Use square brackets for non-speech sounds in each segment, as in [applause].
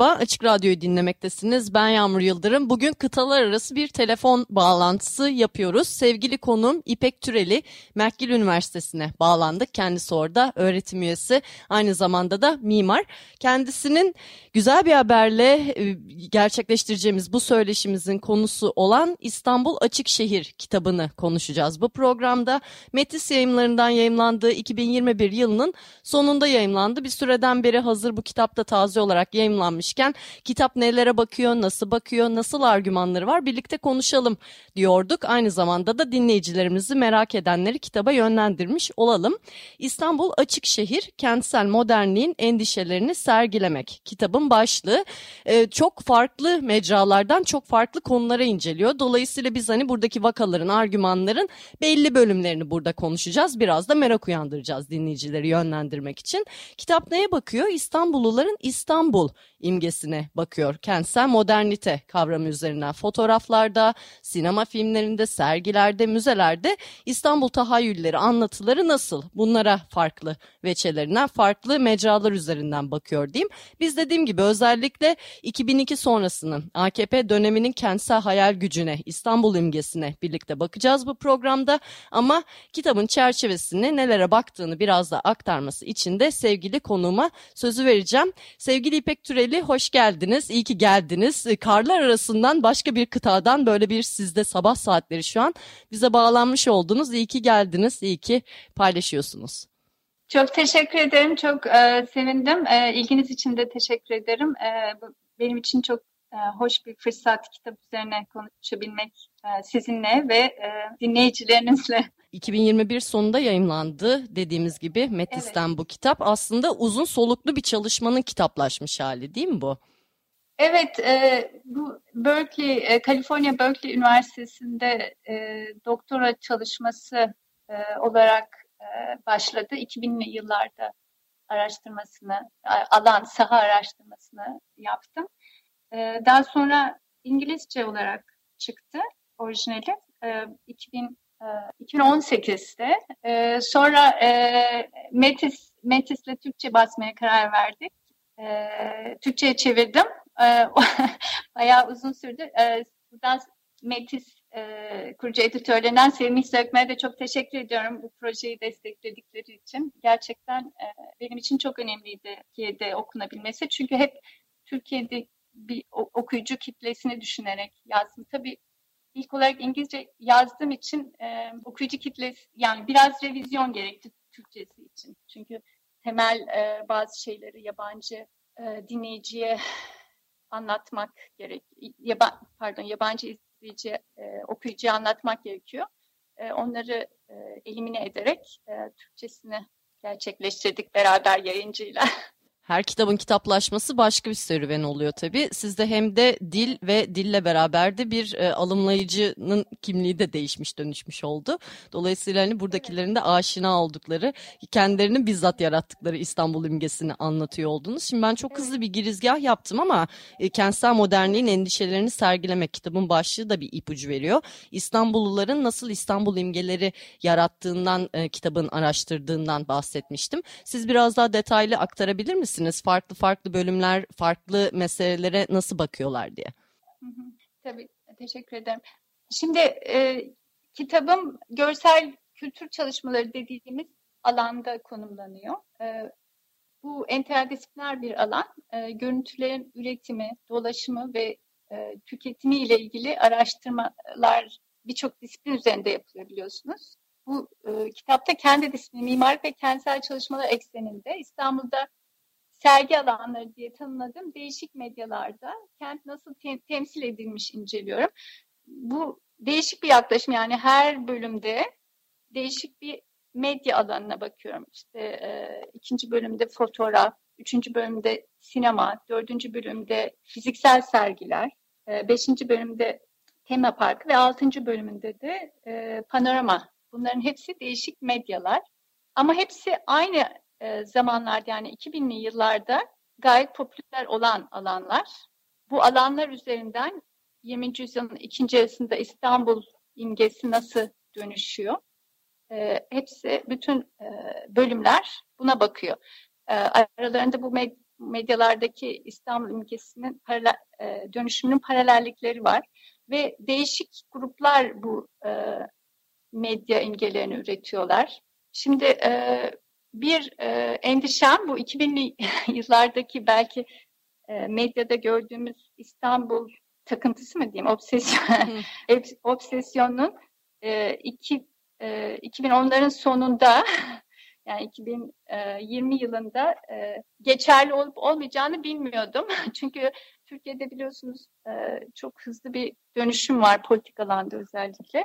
Merhaba, Açık Radyo'yu dinlemektesiniz. Ben Yağmur Yıldırım. Bugün kıtalar arası bir telefon bağlantısı yapıyoruz. Sevgili konum İpek Türeli, McGill Üniversitesi'ne bağlandık. Kendisi orada öğretim üyesi, aynı zamanda da mimar. Kendisinin güzel bir haberle e, gerçekleştireceğimiz bu söyleşimizin konusu olan İstanbul Açık Şehir kitabını konuşacağız. Bu programda Metis yayınlarından yayımlandığı 2021 yılının sonunda yayımlandı. Bir süreden beri hazır bu kitapta taze olarak yayımlandı yayımlanmışken kitap nelere bakıyor, nasıl bakıyor, nasıl argümanları var birlikte konuşalım diyorduk. Aynı zamanda da dinleyicilerimizi merak edenleri kitaba yönlendirmiş olalım. İstanbul Açık Şehir, kentsel modernliğin endişelerini sergilemek. Kitabın başlığı e, çok farklı mecralardan çok farklı konulara inceliyor. Dolayısıyla biz hani buradaki vakaların, argümanların belli bölümlerini burada konuşacağız. Biraz da merak uyandıracağız dinleyicileri yönlendirmek için. Kitap neye bakıyor? İstanbulluların İstanbul imgesine bakıyor. Kentsel modernite kavramı üzerinden fotoğraflarda, sinema filmlerinde, sergilerde, müzelerde İstanbul tahayyülleri, anlatıları nasıl? Bunlara farklı veçelerinden, farklı mecralar üzerinden bakıyor diyeyim. Biz dediğim gibi özellikle 2002 sonrasının AKP döneminin kentsel hayal gücüne, İstanbul imgesine birlikte bakacağız bu programda. Ama kitabın çerçevesini nelere baktığını biraz da aktarması için de sevgili konuğuma sözü vereceğim. Sevgili İpek Türeli hoş geldiniz. İyi ki geldiniz. E, karlar arasından başka bir kıtadan böyle bir sizde sabah saatleri şu an bize bağlanmış oldunuz. İyi ki geldiniz. İyi ki paylaşıyorsunuz. Çok teşekkür ederim. Çok e, sevindim. E, ilginiz için de teşekkür ederim. E, benim için çok e, hoş bir fırsat kitap üzerine konuşabilmek e, sizinle ve e, dinleyicilerinizle. 2021 sonunda yayımlandı dediğimiz gibi Metis'ten evet. bu kitap. Aslında uzun soluklu bir çalışmanın kitaplaşmış hali değil mi bu? Evet, e, bu Berkeley, e, Kaliforniya Berkeley Üniversitesi'nde e, doktora çalışması e, olarak e, başladı. 2000'li yıllarda araştırmasını, alan saha araştırmasını yaptım. E, daha sonra İngilizce olarak çıktı orijinali. E, 2000 2018'de. E, sonra e, Metis Metis'le Türkçe basmaya karar verdik. E, Türkçe'ye çevirdim. E, [laughs] bayağı uzun sürdü. E, buradan Metis e, kurucu editörlerinden Semih Sökmer'e de çok teşekkür ediyorum bu projeyi destekledikleri için. Gerçekten e, benim için çok önemliydi Türkiye'de okunabilmesi. Çünkü hep Türkiye'de bir okuyucu kitlesini düşünerek yazdım. Tabii ilk olarak İngilizce yazdığım için e, okuyucu kitlesi yani biraz revizyon gerekti Türkçesi için. Çünkü temel e, bazı şeyleri yabancı e, dinleyiciye anlatmak gerek. Yaba, pardon yabancı izleyici, e, okuyucuya anlatmak gerekiyor. E, onları e, elimine ederek e, Türkçesini gerçekleştirdik beraber yayıncıyla. [laughs] Her kitabın kitaplaşması başka bir serüven oluyor tabii. Sizde hem de dil ve dille beraber de bir e, alımlayıcının kimliği de değişmiş dönüşmüş oldu. Dolayısıyla hani buradakilerin de aşina oldukları, kendilerini bizzat yarattıkları İstanbul imgesini anlatıyor oldunuz. Şimdi ben çok hızlı bir girizgah yaptım ama e, kentsel modernliğin endişelerini sergilemek kitabın başlığı da bir ipucu veriyor. İstanbulluların nasıl İstanbul imgeleri yarattığından e, kitabın araştırdığından bahsetmiştim. Siz biraz daha detaylı aktarabilir misiniz? Misiniz? Farklı farklı bölümler farklı meselelere nasıl bakıyorlar diye. Tabii teşekkür ederim. Şimdi e, kitabım görsel kültür çalışmaları dediğimiz alanda konumlanıyor. E, bu interdisipliner bir alan. E, görüntülerin üretimi, dolaşımı ve e, tüketimi ile ilgili araştırmalar birçok disiplin üzerinde yapılıyor biliyorsunuz. Bu e, kitapta kendi disiplini, mimarlık ve kentsel çalışmalar ekseninde İstanbul'da sergi alanları diye tanımladığım değişik medyalarda kent nasıl te- temsil edilmiş inceliyorum. Bu değişik bir yaklaşım yani her bölümde değişik bir medya alanına bakıyorum. İşte e, ikinci bölümde fotoğraf, üçüncü bölümde sinema, dördüncü bölümde fiziksel sergiler, e, beşinci bölümde tema parkı ve altıncı bölümünde de e, panorama. Bunların hepsi değişik medyalar. Ama hepsi aynı e, zamanlarda yani 2000'li yıllarda gayet popüler olan alanlar. Bu alanlar üzerinden 20. yüzyılın ikinci yarısında İstanbul imgesi nasıl dönüşüyor? E, hepsi, bütün e, bölümler buna bakıyor. E, aralarında bu med medyalardaki İstanbul imgesinin paralel, e, dönüşümünün paralellikleri var. Ve değişik gruplar bu e, medya imgelerini üretiyorlar. Şimdi e, bir e, endişem bu 2000'li [laughs] yıllardaki belki e, medyada gördüğümüz İstanbul takıntısı mı diyeyim, obsesyon, [laughs] obsesyonun e, iki, e, 2010'ların sonunda [laughs] yani 2020 yılında e, geçerli olup olmayacağını bilmiyordum. Çünkü Türkiye'de biliyorsunuz e, çok hızlı bir dönüşüm var politik alanda özellikle.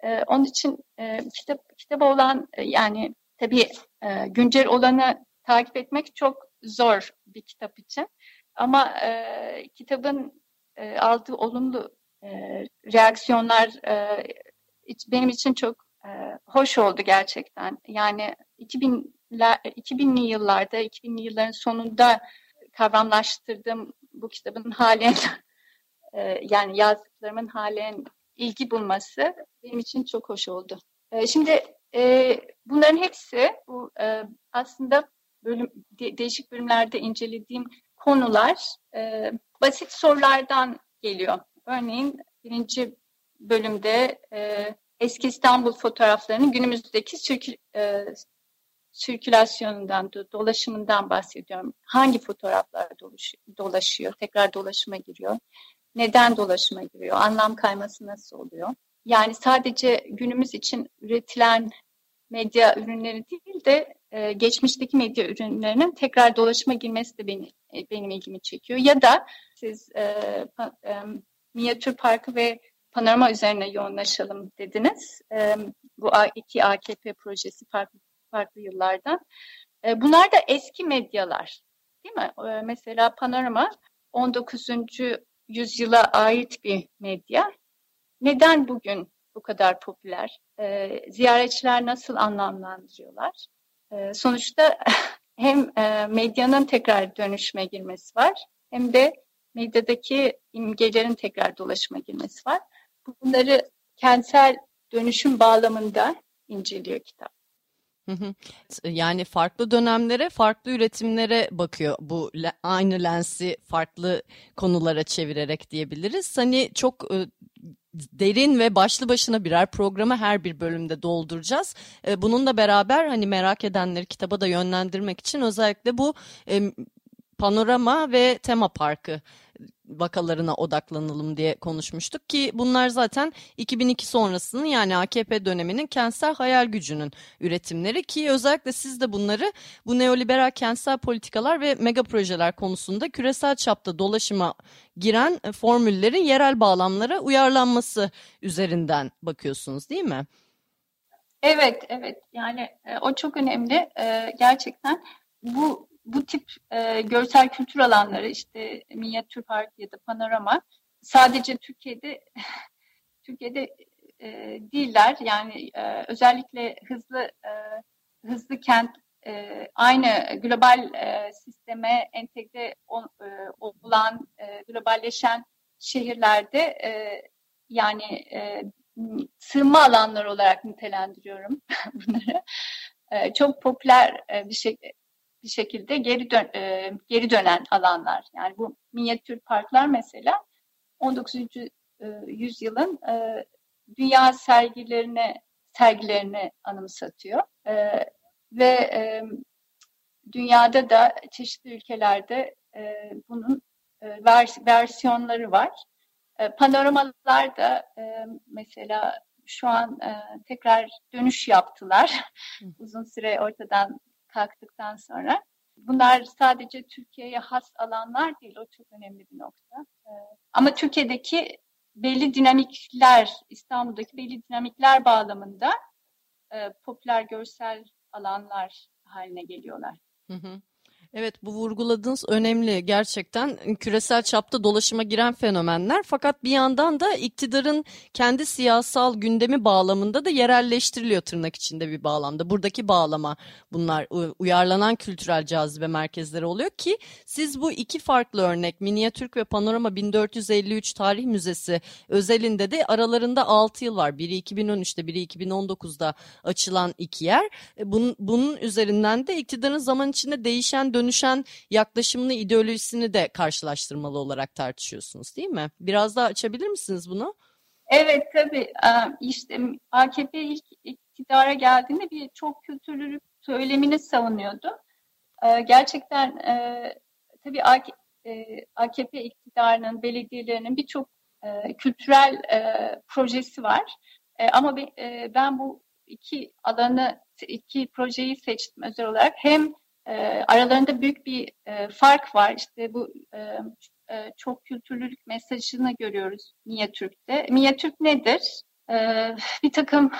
E, onun için e, kitap kitaba olan e, yani tabii e, güncel olanı takip etmek çok zor bir kitap için. Ama e, kitabın e, aldığı olumlu e, reaksiyonlar e, benim için çok e, hoş oldu gerçekten. Yani 2000'ler 2000'li yıllarda, 2000'li yılların sonunda kavramlaştırdığım bu kitabın halen e, yani yazdıklarımın halen ilgi bulması benim için çok hoş oldu. E, şimdi e, bunların hepsi bu e, aslında bölüm de, değişik bölümlerde incelediğim konular e, basit sorulardan geliyor. Örneğin birinci bölümde e, eski İstanbul fotoğraflarının günümüzdeki sirkül, e, sirkülasyonundan, dolaşımından bahsediyorum. Hangi fotoğraflar dolaşıyor, tekrar dolaşıma giriyor? Neden dolaşıma giriyor? Anlam kayması nasıl oluyor? Yani sadece günümüz için üretilen medya ürünleri değil de e, geçmişteki medya ürünlerinin tekrar dolaşıma girmesi de beni, e, benim ilgimi çekiyor. Ya da siz e, pa, e, minyatür parkı ve panorama üzerine yoğunlaşalım dediniz. E, bu iki AKP projesi farklı farklı yıllardan. E, bunlar da eski medyalar. Değil mi? E, mesela panorama 19. yüzyıla ait bir medya. Neden bugün bu kadar popüler? E, ziyaretçiler nasıl anlamlandırıyorlar? E, sonuçta [laughs] hem e, medyanın tekrar dönüşme girmesi var hem de medyadaki imgelerin tekrar dolaşıma girmesi var. Bunları kentsel dönüşüm bağlamında inceliyor kitap. Yani farklı dönemlere, farklı üretimlere bakıyor bu aynı lensi farklı konulara çevirerek diyebiliriz. Hani çok e, derin ve başlı başına birer programı her bir bölümde dolduracağız. E, bununla beraber hani merak edenleri kitaba da yönlendirmek için özellikle bu e, panorama ve tema parkı vakalarına odaklanalım diye konuşmuştuk ki bunlar zaten 2002 sonrasının yani AKP döneminin kentsel hayal gücünün üretimleri ki özellikle siz de bunları bu neoliberal kentsel politikalar ve mega projeler konusunda küresel çapta dolaşıma giren formüllerin yerel bağlamlara uyarlanması üzerinden bakıyorsunuz değil mi? Evet, evet. Yani e, o çok önemli. E, gerçekten bu bu tip e, görsel kültür alanları işte minyatür park ya da panorama sadece Türkiye'de [laughs] Türkiye'de e, değiller. Yani e, özellikle hızlı e, hızlı kent e, aynı global e, sisteme entegre on, e, olan e, globalleşen şehirlerde e, yani e, sığınma alanları olarak nitelendiriyorum [laughs] bunları. E, çok popüler e, bir şey bir şekilde geri dön, e, geri dönen alanlar. Yani bu minyatür parklar mesela 19. E, yüzyılın e, dünya sergilerine sergilerini anımsatıyor. E, ve e, dünyada da çeşitli ülkelerde e, bunun e, vers versiyonları var. E, panoramalar da e, mesela şu an e, tekrar dönüş yaptılar. Uzun süre ortadan kalktıktan sonra. Bunlar sadece Türkiye'ye has alanlar değil, o çok önemli bir nokta. Ee, ama Türkiye'deki belli dinamikler, İstanbul'daki belli dinamikler bağlamında e, popüler görsel alanlar haline geliyorlar. Hı hı. Evet bu vurguladığınız önemli gerçekten küresel çapta dolaşıma giren fenomenler fakat bir yandan da iktidarın kendi siyasal gündemi bağlamında da yerelleştiriliyor tırnak içinde bir bağlamda. Buradaki bağlama bunlar uyarlanan kültürel cazibe merkezleri oluyor ki siz bu iki farklı örnek Minyatürk ve Panorama 1453 Tarih Müzesi özelinde de aralarında 6 yıl var. Biri 2013'te biri 2019'da açılan iki yer. E, bunun, bunun üzerinden de iktidarın zaman içinde değişen dönüşen yaklaşımını, ideolojisini de karşılaştırmalı olarak tartışıyorsunuz değil mi? Biraz daha açabilir misiniz bunu? Evet tabii. İşte AKP ilk iktidara geldiğinde bir çok kültürlülük söylemini savunuyordu. Gerçekten tabii AKP iktidarının, belediyelerinin birçok kültürel projesi var. Ama ben bu iki alanı, iki projeyi seçtim özel olarak. Hem e, aralarında büyük bir e, fark var. İşte bu e, e, çok kültürlülük mesajını görüyoruz Minyatürk'te. Minyatürk nedir? E, bir takım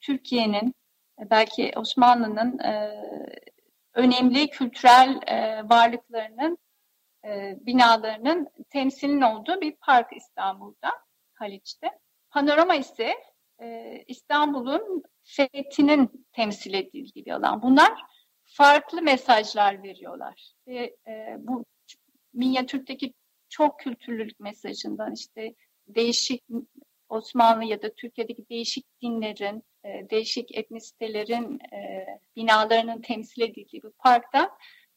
Türkiye'nin, belki Osmanlı'nın e, önemli kültürel e, varlıklarının, e, binalarının temsilinin olduğu bir park İstanbul'da, Haliç'te. Panorama ise e, İstanbul'un fethinin temsil edildiği bir alan. Bunlar farklı mesajlar veriyorlar. Ve e, bu minyatürkteki çok kültürlülük mesajından işte değişik Osmanlı ya da Türkiye'deki değişik dinlerin, e, değişik etnisitelerin e, binalarının temsil edildiği bu parkta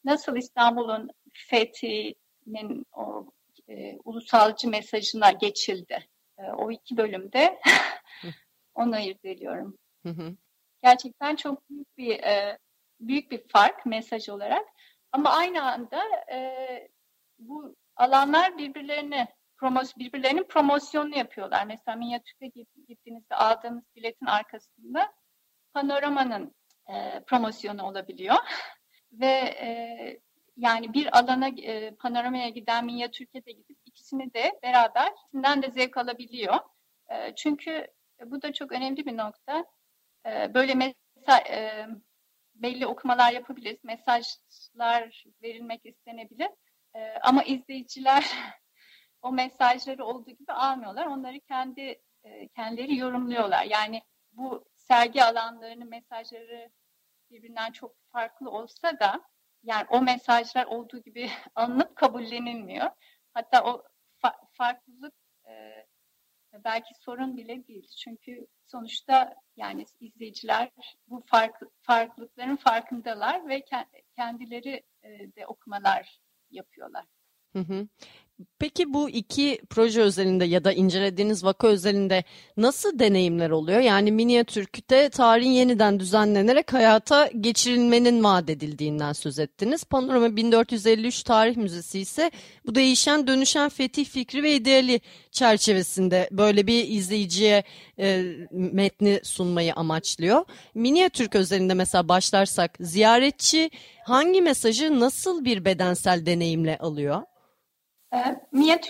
nasıl İstanbul'un fethinin o e, ulusalcı mesajına geçildi. E, o iki bölümde [laughs] onu ayırt ediyorum. Gerçekten çok büyük bir e, büyük bir fark mesaj olarak. Ama aynı anda e, bu alanlar birbirlerini promos birbirlerinin promosyonunu yapıyorlar. Mesela Minyatürk'e gittiğinizde aldığınız biletin arkasında panoramanın e, promosyonu olabiliyor. [laughs] Ve e, yani bir alana e, panoramaya giden Minyatürk'e de gidip ikisini de beraber ikisinden de zevk alabiliyor. E, çünkü bu da çok önemli bir nokta. E, böyle mesela e, belli okumalar yapabiliriz. Mesajlar verilmek istenebilir. E, ama izleyiciler [laughs] o mesajları olduğu gibi almıyorlar. Onları kendi e, kendileri yorumluyorlar. Yani bu sergi alanlarının mesajları birbirinden çok farklı olsa da yani o mesajlar olduğu gibi [laughs] alınıp kabullenilmiyor. Hatta o fa- farklılık e, belki sorun bile değil. Çünkü sonuçta yani izleyiciler bu fark, farklılıkların farkındalar ve kendileri de okumalar yapıyorlar. Hı hı. Peki bu iki proje özelinde ya da incelediğiniz vaka özelinde nasıl deneyimler oluyor? Yani Minyatürk'te tarihin yeniden düzenlenerek hayata geçirilmenin vaat edildiğinden söz ettiniz. Panorama 1453 Tarih Müzesi ise bu değişen dönüşen fetih fikri ve ideali çerçevesinde böyle bir izleyiciye e, metni sunmayı amaçlıyor. Minyatürk özelinde mesela başlarsak ziyaretçi hangi mesajı nasıl bir bedensel deneyimle alıyor? E,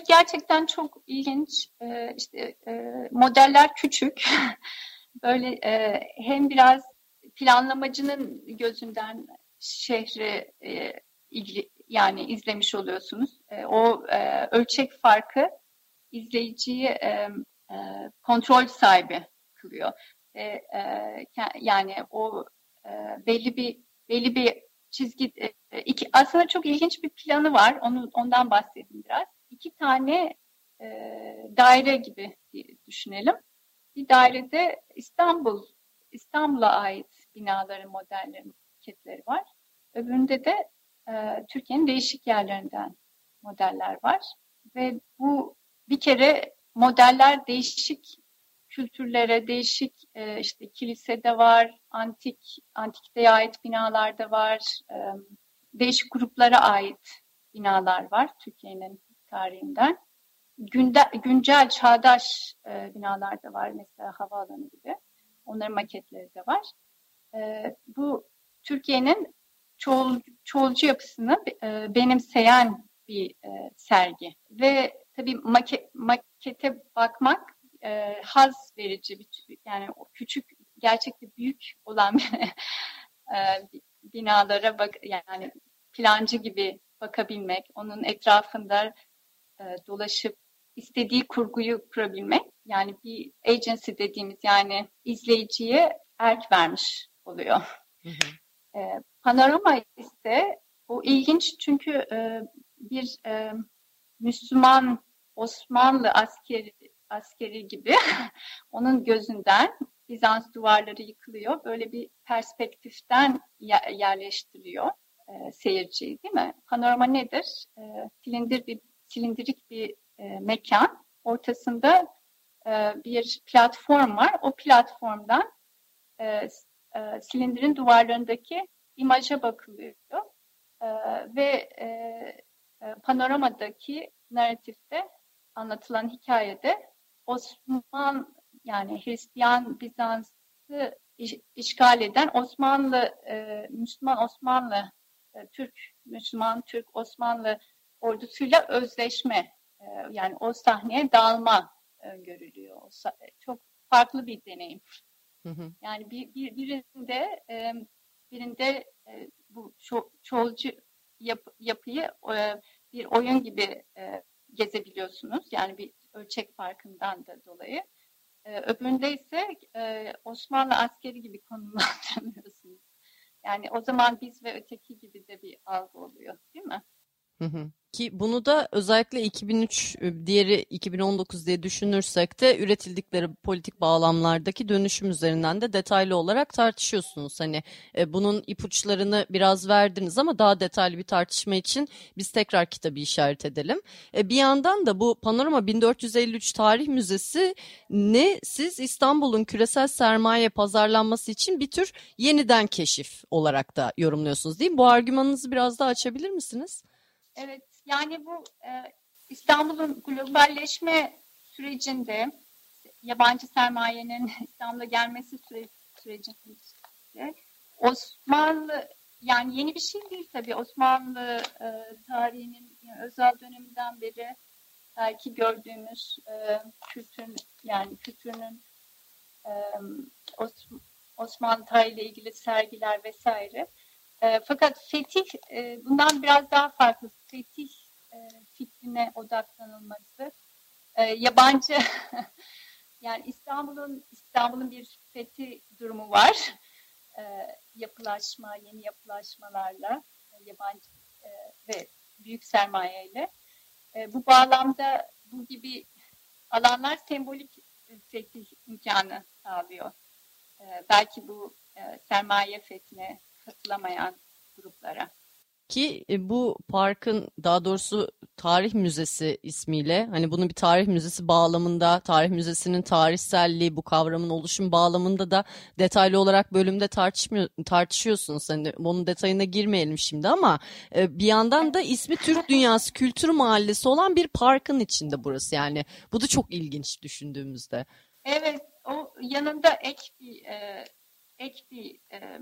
gerçekten çok ilginç. E, işte e, modeller küçük. [laughs] Böyle e, hem biraz planlamacının gözünden şehri e, yani izlemiş oluyorsunuz. E, o e, ölçek farkı izleyiciyi kontrol sahibi kılıyor. Yani o e, belli bir belli bir çizgi iki aslında çok ilginç bir planı var. Onu ondan bahsedeyim biraz. İki tane e, daire gibi düşünelim. Bir dairede İstanbul İstanbul'a ait binaların modelleri, maketleri var. Öbüründe de e, Türkiye'nin değişik yerlerinden modeller var. Ve bu bir kere modeller değişik kültürlere, değişik e, işte kilisede var, antik antikiteye ait binalarda var, e, değişik gruplara ait binalar var Türkiye'nin tarihinden. Günde, güncel, çağdaş e, binalar da var mesela havaalanı gibi. Onların maketleri de var. E, bu Türkiye'nin çoğul, çoğulcu yapısını e, benimseyen bir e, sergi. Ve tabii make, makete bakmak e, haz verici bir yani küçük gerçekten büyük olan [laughs] e, binalara bak yani plancı gibi bakabilmek, onun etrafında e, dolaşıp istediği kurguyu kurabilmek. Yani bir agency dediğimiz yani izleyiciye erk vermiş oluyor. Hı hı. E, panorama ise o ilginç çünkü e, bir e, Müslüman Osmanlı askeri askeri gibi [laughs] onun gözünden Bizans duvarları yıkılıyor. Böyle bir perspektiften yerleştiriyor e, seyirciyi değil mi? Panorama nedir? E, silindir bir silindirik bir e, mekan. Ortasında e, bir platform var. O platformdan e, e, silindirin duvarlarındaki imaja bakılıyor. E, ve e, e, panoramadaki narratifte anlatılan hikayede Osman yani Hristiyan Bizans'ı iş, işgal eden Osmanlı, e, Müslüman Osmanlı, Türk, Müslüman, Türk, Osmanlı ordusuyla özleşme e, yani o sahneye dalma e, görülüyor. O, çok farklı bir deneyim. Hı hı. Yani bir, bir birinde e, birinde e, bu ço çoğulcu yap, yapıyı e, bir oyun gibi e, gezebiliyorsunuz. Yani bir ölçek farkından da dolayı. E, öbüründe ise e, Osmanlı askeri gibi konumlandırmıyorsunuz. Yani o zaman biz ve öteki gibi de bir algı oluyor değil mi? Hı hı. Ki bunu da özellikle 2003 e, diğeri 2019 diye düşünürsek de üretildikleri politik bağlamlardaki dönüşüm üzerinden de detaylı olarak tartışıyorsunuz. Hani e, bunun ipuçlarını biraz verdiniz ama daha detaylı bir tartışma için biz tekrar kitabı işaret edelim. E, bir yandan da bu Panorama 1453 Tarih Müzesi ne siz İstanbul'un küresel sermaye pazarlanması için bir tür yeniden keşif olarak da yorumluyorsunuz değil mi? Bu argümanınızı biraz daha açabilir misiniz? Evet, yani bu e, İstanbul'un globalleşme sürecinde yabancı sermayenin [laughs] İstanbul'a gelmesi süre, sürecinde Osmanlı yani yeni bir şey değil tabii. Osmanlı e, tarihinin yani özel döneminden beri belki gördüğümüz e, kültürün yani kültürünün e, Osmanlı tarihiyle ilgili sergiler vesaire e, fakat fetih e, bundan biraz daha farklı. Fetih e, fikrine odaklanılması. E, yabancı [laughs] yani İstanbul'un İstanbul'un bir fetih durumu var. E, yapılaşma, yeni yapılaşmalarla e, yabancı e, ve büyük sermayeyle. E, bu bağlamda bu gibi alanlar sembolik fetih imkanı sağlıyor. E, belki bu e, sermaye fethine katılamayan gruplara. Ki e, bu parkın daha doğrusu tarih müzesi ismiyle hani bunun bir tarih müzesi bağlamında tarih müzesinin tarihselliği bu kavramın oluşum bağlamında da detaylı olarak bölümde tartışmıyor, tartışıyorsunuz. Hani bunun detayına girmeyelim şimdi ama e, bir yandan da ismi Türk Dünyası Kültür Mahallesi olan bir parkın içinde burası yani. Bu da çok ilginç düşündüğümüzde. Evet o yanında ek bir e, ek bir e,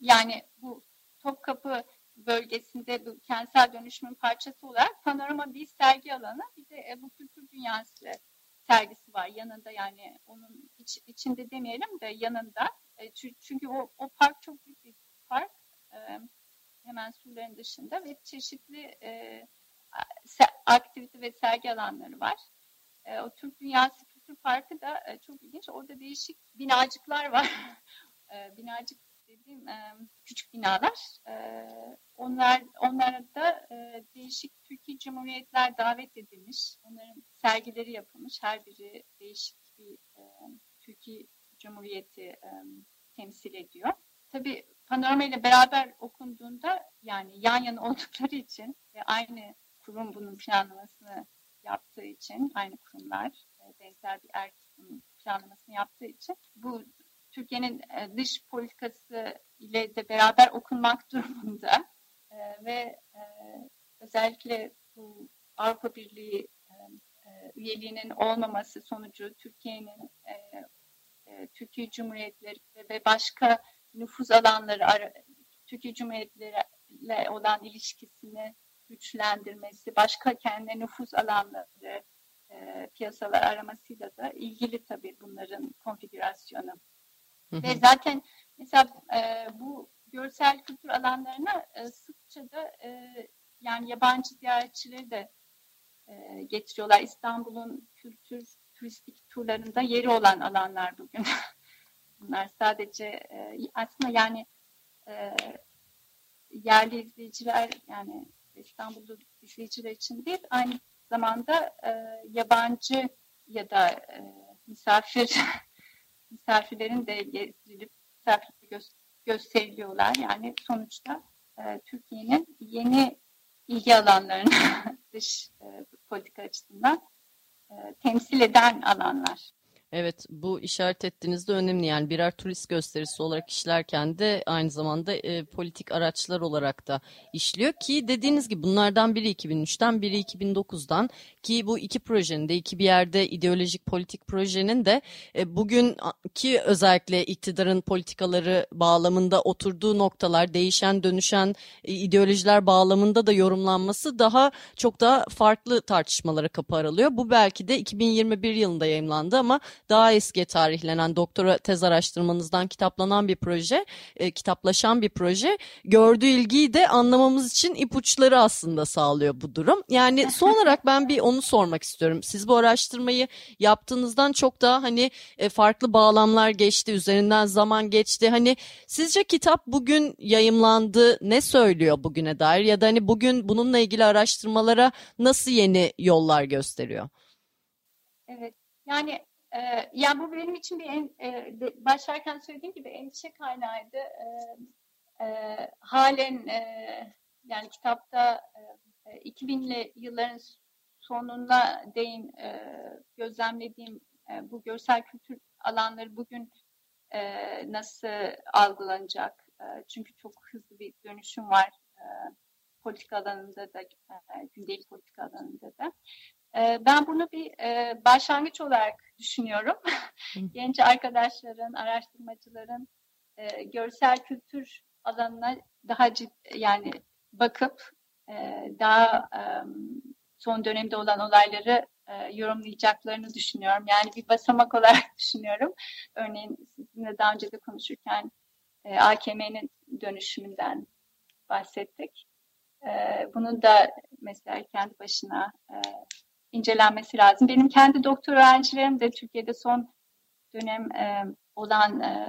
yani bu Topkapı bölgesinde bu kentsel dönüşümün parçası olarak panorama bir sergi alanı bir de e, bu kültür dünyası sergisi var yanında yani onun iç, içinde demeyelim de yanında e, çünkü o, o park çok büyük bir park e, hemen surların dışında ve çeşitli e, aktivite ve sergi alanları var. O Türk Dünyası Kültür Parkı da çok ilginç. Orada değişik binacıklar var. [laughs] binacık dediğim e, küçük binalar. E, onlar onlara da e, değişik Türkiye Cumhuriyetler davet edilmiş. Onların sergileri yapılmış. Her biri değişik bir e, Türkiye Cumhuriyeti e, temsil ediyor. Tabii panorama ile beraber okunduğunda yani yan yana [laughs] oldukları için ve aynı kurum bunun planlamasını yaptığı için aynı kurumlar benzer bir erk planlamasını yaptığı için bu Türkiye'nin e, dış politikası ile de beraber okunmak [laughs] durumunda e, ve e, özellikle bu Avrupa Birliği üyeliğinin olmaması sonucu Türkiye'nin Türkiye Cumhuriyetleri ve başka nüfuz alanları Türkiye Cumhuriyetleriyle olan ilişkisini güçlendirmesi, başka kendi nüfuz alanları, piyasalar aramasıyla da ilgili tabii bunların konfigürasyonu. Hı hı. Ve zaten mesela e, bu görsel kültür alanlarına e, sıkça da e, yani yabancı ziyaretçileri de e, getiriyorlar. İstanbul'un kültür turistik turlarında yeri olan alanlar bugün. [laughs] Bunlar sadece e, aslında yani e, yerli izleyiciler yani İstanbul'da izleyiciler için değil aynı zamanda e, yabancı ya da e, misafir [laughs] misafirlerin de gezdirilip misafir gö gösteriliyorlar. Yani sonuçta e, Türkiye'nin yeni ilgi alanlarını [laughs] dış e, politika açısından e, temsil eden alanlar. Evet bu işaret ettiğinizde önemli yani birer turist gösterisi olarak işlerken de aynı zamanda e, politik araçlar olarak da işliyor ki dediğiniz gibi bunlardan biri 2003'ten biri 2009'dan ki bu iki projenin de iki bir yerde ideolojik politik projenin de e, bugün ki özellikle iktidarın politikaları bağlamında oturduğu noktalar değişen dönüşen e, ideolojiler bağlamında da yorumlanması daha çok daha farklı tartışmalara kapı aralıyor. Bu belki de 2021 yılında yayınlandı ama daha eski tarihlenen doktora tez araştırmanızdan kitaplanan bir proje, e, kitaplaşan bir proje. Gördüğü ilgiyi de anlamamız için ipuçları aslında sağlıyor bu durum. Yani son olarak ben bir onu sormak istiyorum. Siz bu araştırmayı yaptığınızdan çok daha hani e, farklı bağlamlar geçti, üzerinden zaman geçti. Hani sizce kitap bugün yayımlandı, ne söylüyor bugüne dair ya da hani bugün bununla ilgili araştırmalara nasıl yeni yollar gösteriyor? Evet. Yani ee, yani bu benim için bir en, e, başlarken söylediğim gibi endişe kaynağıydı. Ee, e, halen e, yani kitapta e, 2000'li yılların sonuna değin e, gözlemlediğim e, bu görsel kültür alanları bugün e, nasıl algılanacak? E, çünkü çok hızlı bir dönüşüm var e, politika alanında da, e, gündelik politika alanında da. Ee, ben bunu bir e, başlangıç olarak düşünüyorum. [laughs] Genç arkadaşların, araştırmacıların e, görsel kültür alanına daha ciddi, yani bakıp e, daha son dönemde olan olayları yorumlayacaklarını düşünüyorum. Yani bir basamak [laughs] olarak düşünüyorum. Örneğin sizinle daha önce de konuşurken AKM'nin dönüşümünden bahsettik. Bunu da mesela kendi başına incelenmesi lazım. Benim kendi doktor öğrencilerim de Türkiye'de son dönem e, olan e,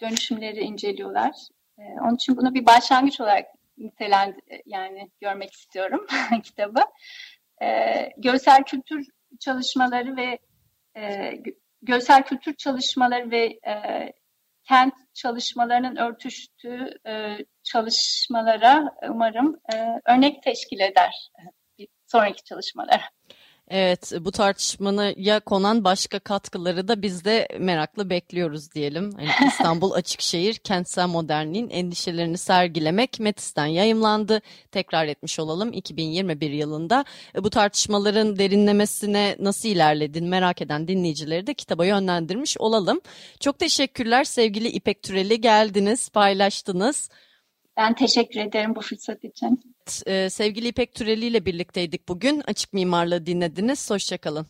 dönüşümleri inceliyorlar. E, onun için bunu bir başlangıç olarak nitelend yani görmek istiyorum [laughs] kitabı. E, görsel kültür çalışmaları ve e, görsel kültür çalışmaları ve e, kent çalışmalarının örtüştüğü e, çalışmalara umarım e, örnek teşkil eder bir sonraki çalışmalara. Evet, bu tartışmaya konan başka katkıları da biz de merakla bekliyoruz diyelim. Yani [laughs] İstanbul Açıkşehir Kentsel Modernliğin endişelerini sergilemek Metis'ten yayımlandı. Tekrar etmiş olalım 2021 yılında. E, bu tartışmaların derinlemesine nasıl ilerlediğini merak eden dinleyicileri de kitaba yönlendirmiş olalım. Çok teşekkürler sevgili İpek Türeli geldiniz, paylaştınız. Ben teşekkür ederim bu fırsat için. Ee, sevgili İpek Türeli ile birlikteydik bugün. Açık Mimarlığı dinlediniz. Hoşçakalın.